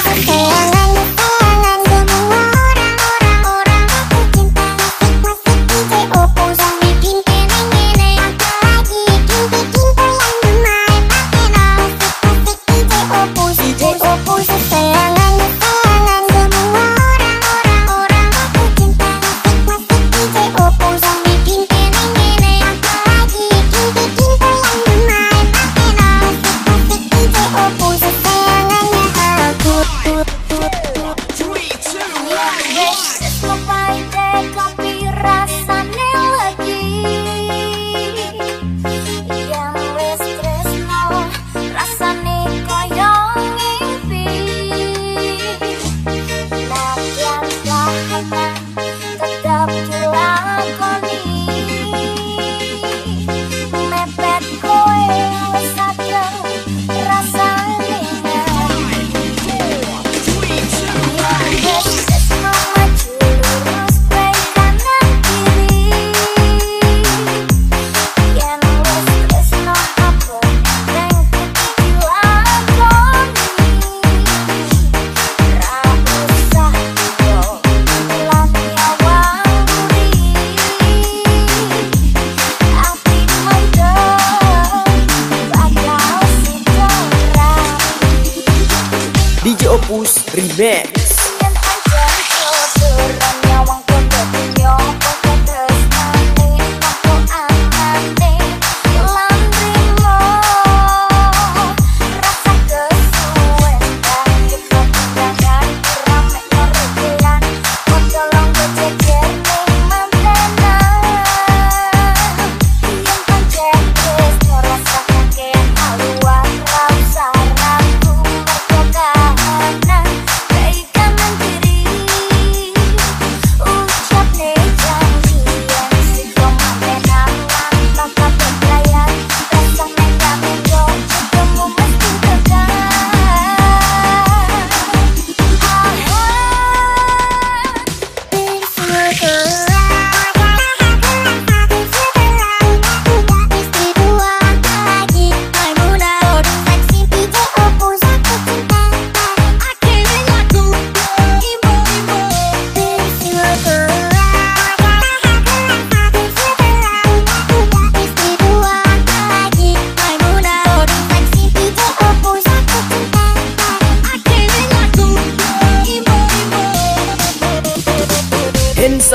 させて Remix.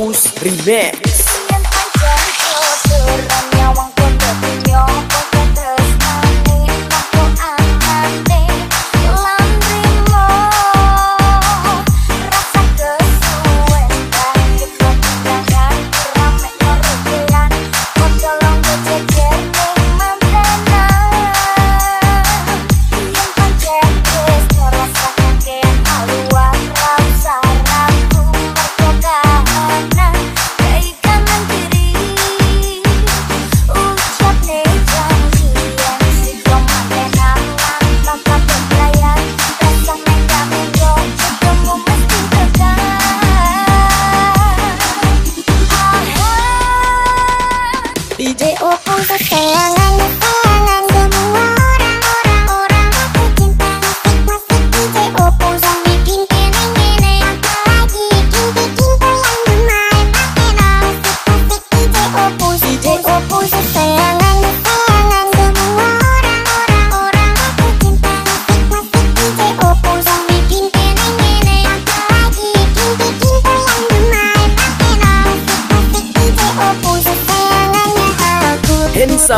Campus Remix.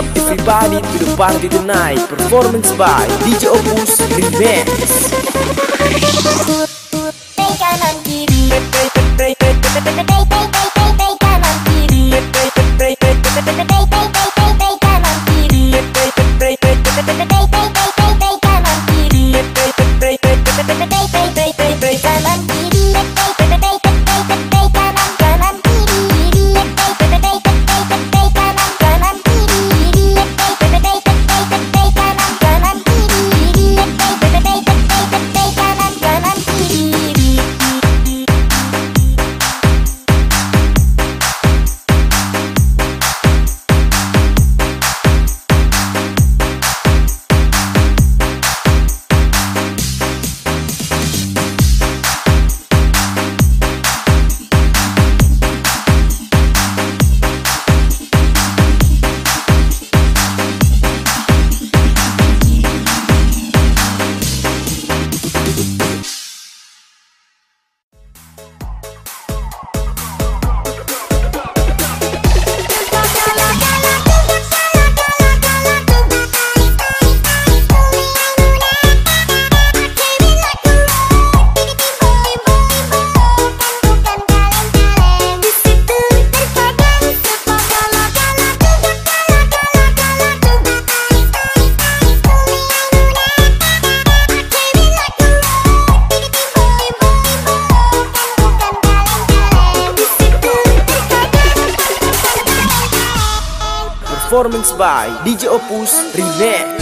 Up everybody to the party tonight Performance by DJ Opus Remix kanan kiri by DJ Opus Remix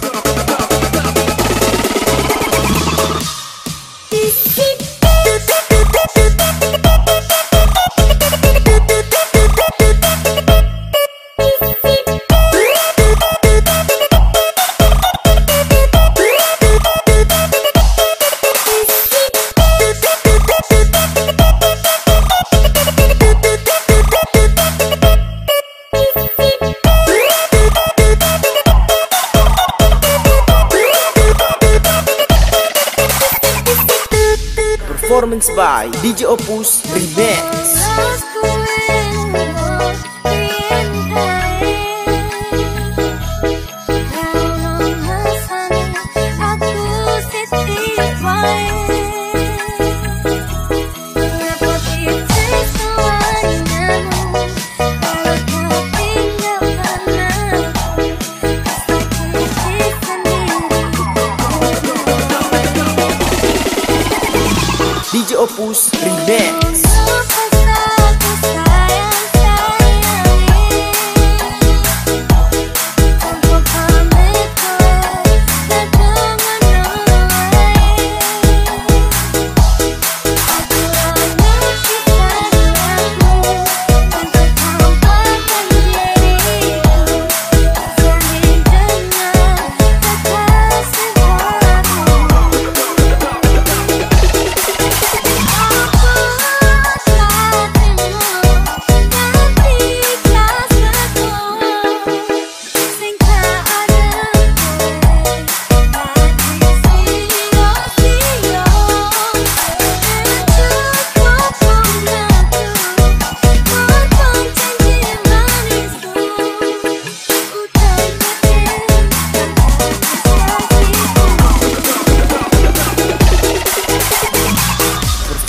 by DJ Opus Remix Opus Remix